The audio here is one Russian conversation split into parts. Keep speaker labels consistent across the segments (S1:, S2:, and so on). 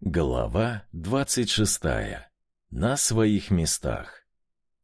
S1: Глава двадцать шестая. На своих местах.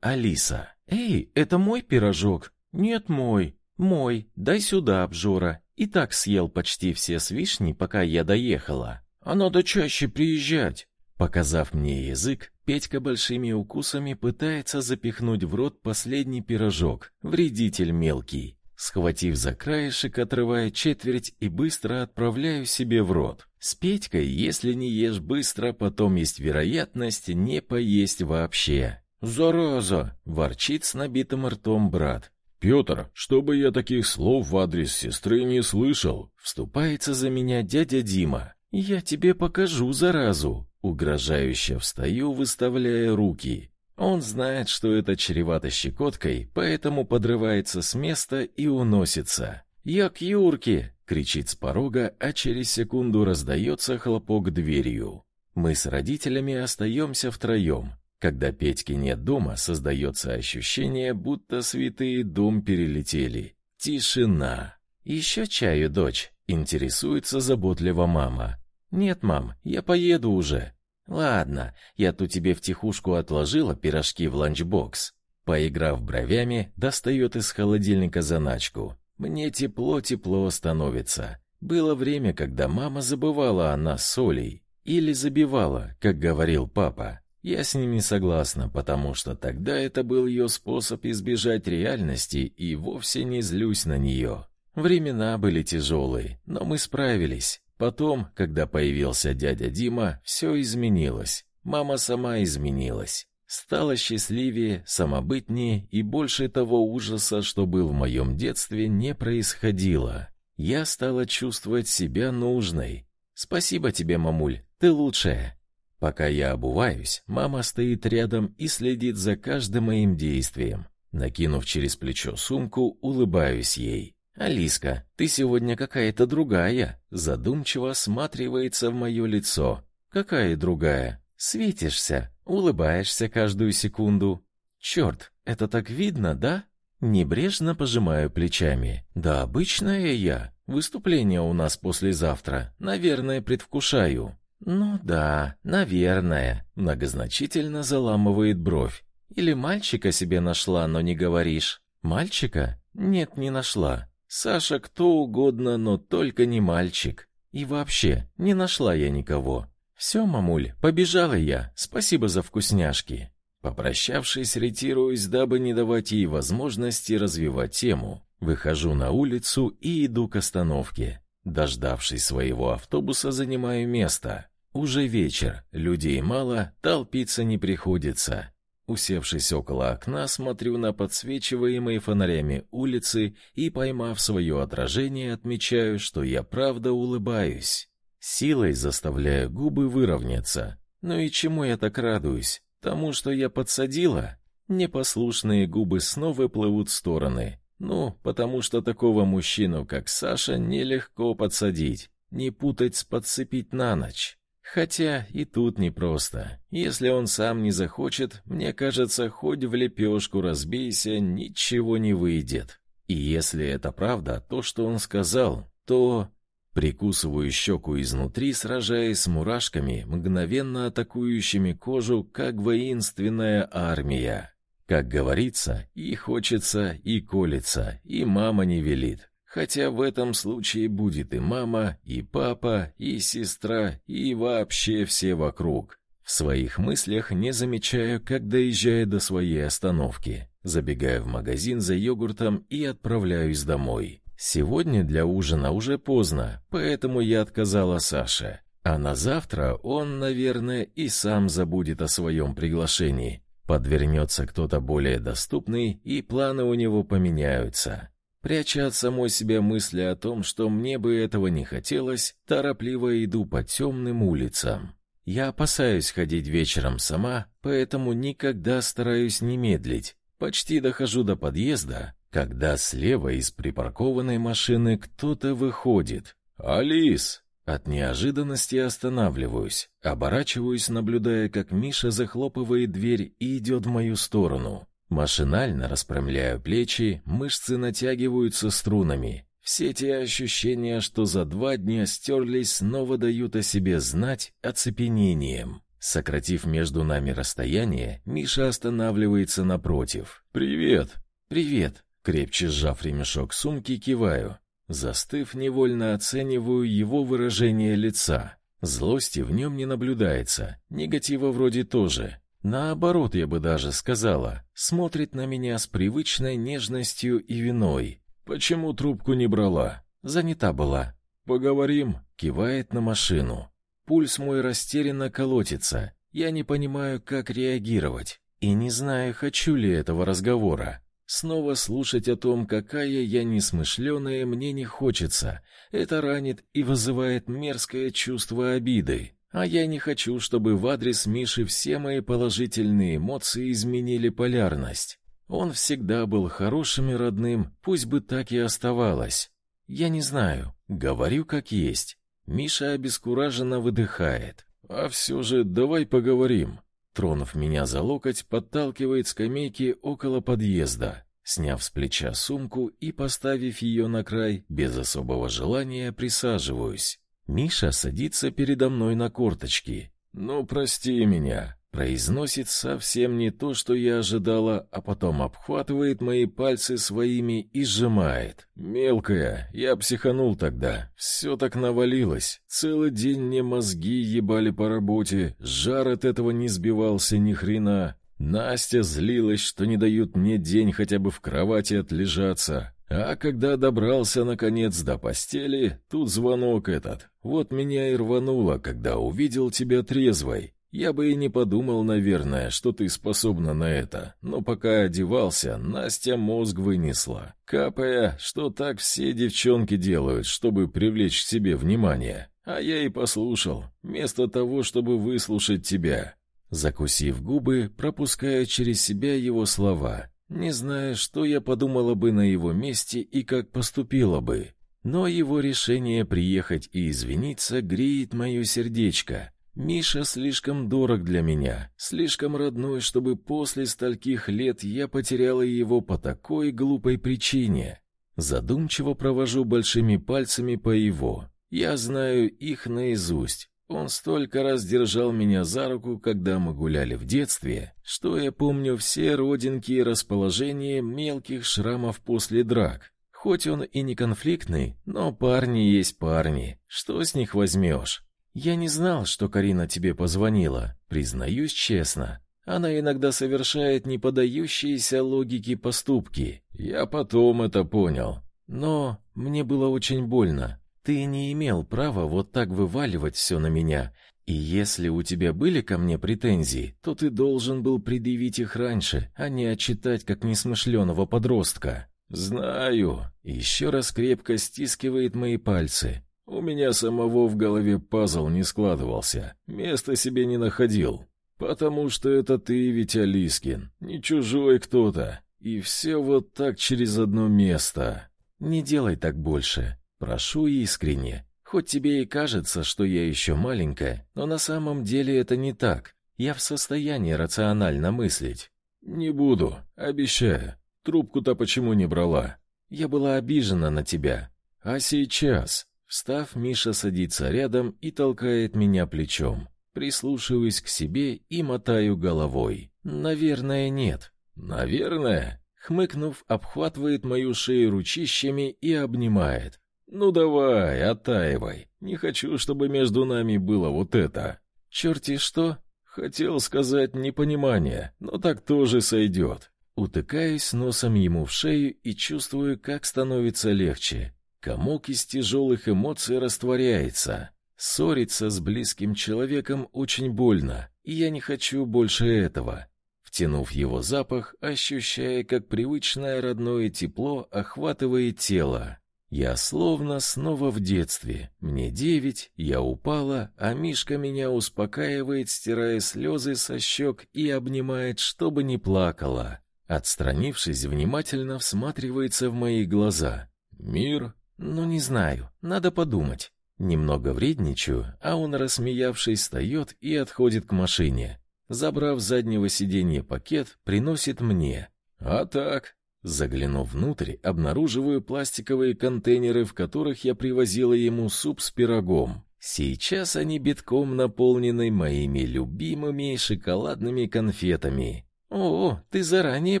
S1: Алиса. «Эй, это мой пирожок?» «Нет, мой. Мой. Дай сюда, обжора. И так съел почти все с вишни, пока я доехала. А надо чаще приезжать». Показав мне язык, Петька большими укусами пытается запихнуть в рот последний пирожок. Вредитель мелкий. Схватив за краешек, отрывая четверть и быстро отправляю себе в рот. С Петькой, если не ешь быстро, потом есть вероятность не поесть вообще. «Зараза!» — ворчит с набитым ртом брат.
S2: «Петр, чтобы я таких слов в адрес сестры не слышал!»
S1: Вступается за меня дядя Дима. «Я тебе покажу заразу!» Угрожающе встаю, выставляя руки. Он знает, что это чревато щекоткой, поэтому подрывается с места и уносится. «Я к Юрке!» — кричит с порога, а через секунду раздается хлопок дверью. Мы с родителями остаемся втроем. Когда Петьки нет дома, создается ощущение, будто святые дом перелетели. Тишина. «Еще чаю, дочь?» — интересуется заботливо мама. «Нет, мам, я поеду уже. Ладно, я тут тебе втихушку отложила пирожки в ланчбокс. Поиграв бровями, достает из холодильника заначку. Мне тепло-тепло становится. Было время, когда мама забывала о нас с. Или забивала, как говорил папа. Я с ними согласна, потому что тогда это был ее способ избежать реальности и вовсе не злюсь на нее. Времена были тяжелые, но мы справились. Потом, когда появился дядя Дима, все изменилось. Мама сама изменилась. Стала счастливее, самобытнее, и больше того ужаса, что был в моем детстве, не происходило. Я стала чувствовать себя нужной. Спасибо тебе, мамуль, ты лучшая. Пока я обуваюсь, мама стоит рядом и следит за каждым моим действием. Накинув через плечо сумку, улыбаюсь ей. «Алиска, ты сегодня какая-то другая», задумчиво осматривается в мое лицо. «Какая другая?» «Светишься, улыбаешься каждую секунду». «Черт, это так видно, да?» Небрежно пожимаю плечами. «Да обычная я. Выступление у нас послезавтра. Наверное, предвкушаю». «Ну да, наверное», — многозначительно заламывает бровь. «Или мальчика себе нашла, но не говоришь?» «Мальчика? Нет, не нашла. Саша кто угодно, но только не мальчик. И вообще, не нашла я никого. Все, мамуль, побежала я. Спасибо за вкусняшки. Попрощавшись, ретируюсь, дабы не давать ей возможности развивать тему. Выхожу на улицу и иду к остановке. Дождавшись своего автобуса, занимаю место. Уже вечер, людей мало, толпиться не приходится. Усевшись около окна, смотрю на подсвечиваемые фонарями улицы и, поймав свое отражение, отмечаю, что я правда улыбаюсь. Силой заставляю губы выровняться. Ну и чему я так радуюсь? Тому, что я подсадила? Непослушные губы снова плывут в стороны. Ну, потому что такого мужчину, как Саша, нелегко подсадить, не путать с подцепить на ночь. Хотя и тут непросто. Если он сам не захочет, мне кажется, хоть в лепешку разбейся, ничего не выйдет. И если это правда, то, что он сказал, то... Прикусываю щеку изнутри, сражаясь с мурашками, мгновенно атакующими кожу, как воинственная армия. Как говорится, и хочется, и колется, и мама не велит. Хотя в этом случае будет и мама, и папа, и сестра, и вообще все вокруг. В своих мыслях не замечаю, как доезжаю до своей остановки. Забегаю в магазин за йогуртом и отправляюсь домой. Сегодня для ужина уже поздно, поэтому я отказала Саше. А на завтра он, наверное, и сам забудет о своем приглашении. Подвернется кто-то более доступный, и планы у него поменяются. Пряча от самой себя мысли о том, что мне бы этого не хотелось, торопливо иду по темным улицам. Я опасаюсь ходить вечером сама, поэтому никогда стараюсь не медлить. Почти дохожу до подъезда, когда слева из припаркованной машины кто-то выходит. «Алис!» От неожиданности останавливаюсь, оборачиваюсь, наблюдая, как Миша захлопывает дверь и идет в мою сторону. Машинально распрямляю плечи, мышцы натягиваются струнами. Все те ощущения, что за два дня стерлись, снова дают о себе знать оцепенением. Сократив между нами расстояние, Миша останавливается напротив. «Привет!» «Привет!» Крепче сжав ремешок сумки, киваю. Застыв, невольно оцениваю его выражение лица. Злости в нем не наблюдается, негатива вроде тоже. Наоборот, я бы даже сказала, смотрит на меня с привычной нежностью и виной. Почему трубку не брала? Занята была. Поговорим, кивает на машину. Пульс мой растерянно колотится. Я не понимаю, как реагировать и не знаю, хочу ли этого разговора. Снова слушать о том, какая я несмышленая, мне не хочется. Это ранит и вызывает мерзкое чувство обиды. А я не хочу, чтобы в адрес Миши все мои положительные эмоции изменили полярность. Он всегда был хорошим и родным, пусть бы так и оставалось. Я не знаю, говорю как есть. Миша обескураженно выдыхает. А все же давай поговорим. Тронув меня за локоть, подталкивает скамейки около подъезда. Сняв с плеча сумку и поставив ее на край, без особого желания присаживаюсь. Миша садится передо мной на корточки. «Ну, прости меня», Произносит совсем не то, что я ожидала, а потом обхватывает мои пальцы своими и сжимает. Мелкая, я психанул тогда. Все так навалилось. Целый день мне мозги ебали по работе. Жар от этого не сбивался ни хрена. Настя злилась, что не дают мне день хотя бы в кровати отлежаться. А когда добрался наконец до постели, тут звонок этот. Вот меня и рвануло, когда увидел тебя трезвой. Я бы и не подумал, наверное, что ты способна на это, но пока одевался, Настя мозг вынесла, капая, что так все девчонки делают, чтобы привлечь к себе внимание. А я и послушал, вместо того, чтобы выслушать тебя. Закусив губы, пропуская через себя его слова, не зная, что я подумала бы на его месте и как поступила бы. Но его решение приехать и извиниться греет мое сердечко. Миша слишком дорог для меня, слишком родной, чтобы после стольких лет я потеряла его по такой глупой причине. Задумчиво провожу большими пальцами по его. Я знаю их наизусть. Он столько раз держал меня за руку, когда мы гуляли в детстве, что я помню все родинки и расположение мелких шрамов после драк. Хоть он и не конфликтный, но парни есть парни. Что с них возьмешь? Я не знал, что Карина тебе позвонила, признаюсь честно. Она иногда совершает не поддающиеся логике поступки. Я потом это понял. Но мне было очень больно. Ты не имел права вот так вываливать все на меня. И если у тебя были ко мне претензии, то ты должен был предъявить их раньше, а не отчитать как несмышленого подростка. Знаю. Еще раз крепко стискивает мои пальцы. У меня самого в голове пазл не складывался, места себе не находил. Потому что это ты ведь Алискин, не чужой кто-то. И все вот так через одно место. Не делай так больше. Прошу искренне. Хоть тебе и кажется, что я еще маленькая, но на самом деле это не так. Я в состоянии рационально мыслить. Не буду, обещаю. Трубку-то почему не брала? Я была обижена на тебя. А сейчас Встав, Миша садится рядом и толкает меня плечом. Прислушиваюсь к себе и мотаю головой. Наверное, нет. Наверное, хмыкнув, обхватывает мою шею ручищами и обнимает. Ну давай, оттаивай. Не хочу, чтобы между нами было вот это. Черти что? Хотел сказать непонимание, но так тоже сойдет. Утыкаюсь носом ему в шею и чувствую, как становится легче. Комок из тяжелых эмоций растворяется. Ссориться с близким человеком очень больно, и я не хочу больше этого. Втянув его запах, ощущая, как привычное родное тепло охватывает тело. Я словно снова в детстве. Мне девять, я упала, а Мишка меня успокаивает, стирая слезы со щек и обнимает, чтобы не плакала. Отстранившись, внимательно всматривается в мои глаза. Мир, ну, не знаю, надо подумать. Немного вредничаю, а он, рассмеявшись, встает и отходит к машине. Забрав с заднего сиденья пакет, приносит мне. А так, Заглянув внутрь, обнаруживаю пластиковые контейнеры, в которых я привозила ему суп с пирогом. Сейчас они битком наполнены моими любимыми шоколадными конфетами. «О, ты заранее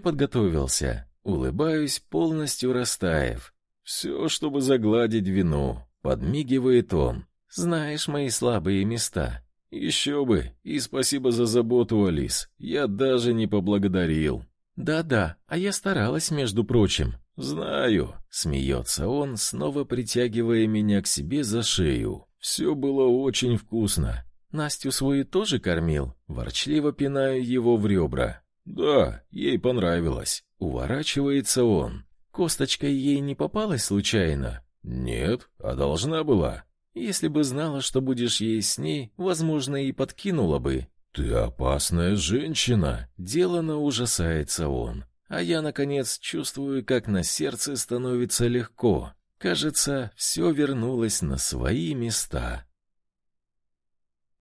S1: подготовился!» Улыбаюсь, полностью растаяв. «Все, чтобы загладить вину», — подмигивает он. «Знаешь мои слабые места». «Еще бы! И спасибо за заботу, Алис. Я даже не поблагодарил». «Да-да, а я старалась, между прочим». «Знаю», — смеется он, снова притягивая меня к себе за шею. Все было очень вкусно. Настю свою тоже кормил, ворчливо пинаю его в ребра. Да, ей понравилось. Уворачивается он. Косточка ей не попалась случайно? Нет, а должна была. Если бы знала, что будешь есть с ней, возможно, и подкинула бы. Ты опасная женщина, делано ужасается он. А я наконец чувствую, как на сердце становится легко. Кажется, все вернулось на свои места.